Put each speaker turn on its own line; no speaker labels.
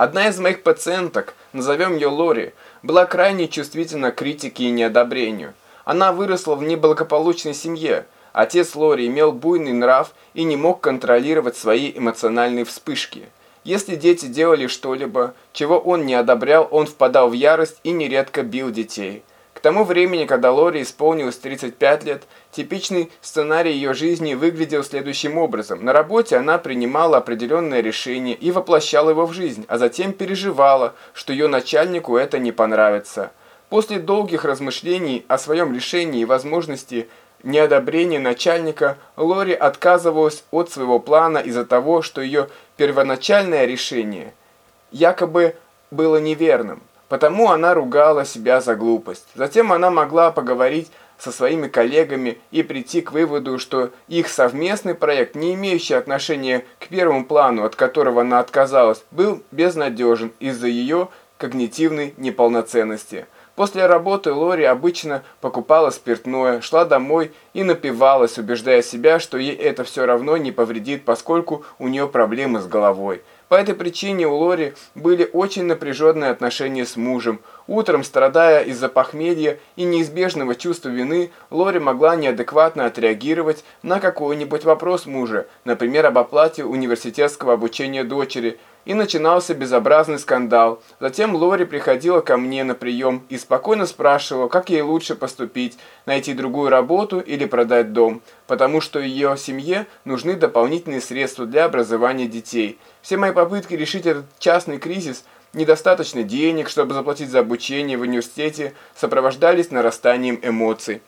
Одна из моих пациенток, назовем ее Лори, была крайне чувствительна к критике и неодобрению. Она выросла в неблагополучной семье. Отец Лори имел буйный нрав и не мог контролировать свои эмоциональные вспышки. Если дети делали что-либо, чего он не одобрял, он впадал в ярость и нередко бил детей. К тому времени, когда Лори исполнилось 35 лет, типичный сценарий ее жизни выглядел следующим образом. На работе она принимала определенное решение и воплощала его в жизнь, а затем переживала, что ее начальнику это не понравится. После долгих размышлений о своем решении и возможности неодобрения начальника, Лори отказывалась от своего плана из-за того, что ее первоначальное решение якобы было неверным. Потому она ругала себя за глупость. Затем она могла поговорить со своими коллегами и прийти к выводу, что их совместный проект, не имеющий отношения к первому плану, от которого она отказалась, был безнадежен из-за ее когнитивной неполноценности. После работы Лори обычно покупала спиртное, шла домой и напивалась, убеждая себя, что ей это все равно не повредит, поскольку у нее проблемы с головой. По этой причине у Лори были очень напряженные отношения с мужем. Утром, страдая из-за похмелья и неизбежного чувства вины, Лори могла неадекватно отреагировать на какой-нибудь вопрос мужа, например, об оплате университетского обучения дочери, и начинался безобразный скандал. Затем Лори приходила ко мне на прием и спокойно спрашивала, как ей лучше поступить, найти другую работу или продать дом, потому что ее семье нужны дополнительные средства для образования детей. Все мои попытки решить этот частный кризис – Недостаточно денег, чтобы заплатить за обучение в университете, сопровождались нарастанием эмоций.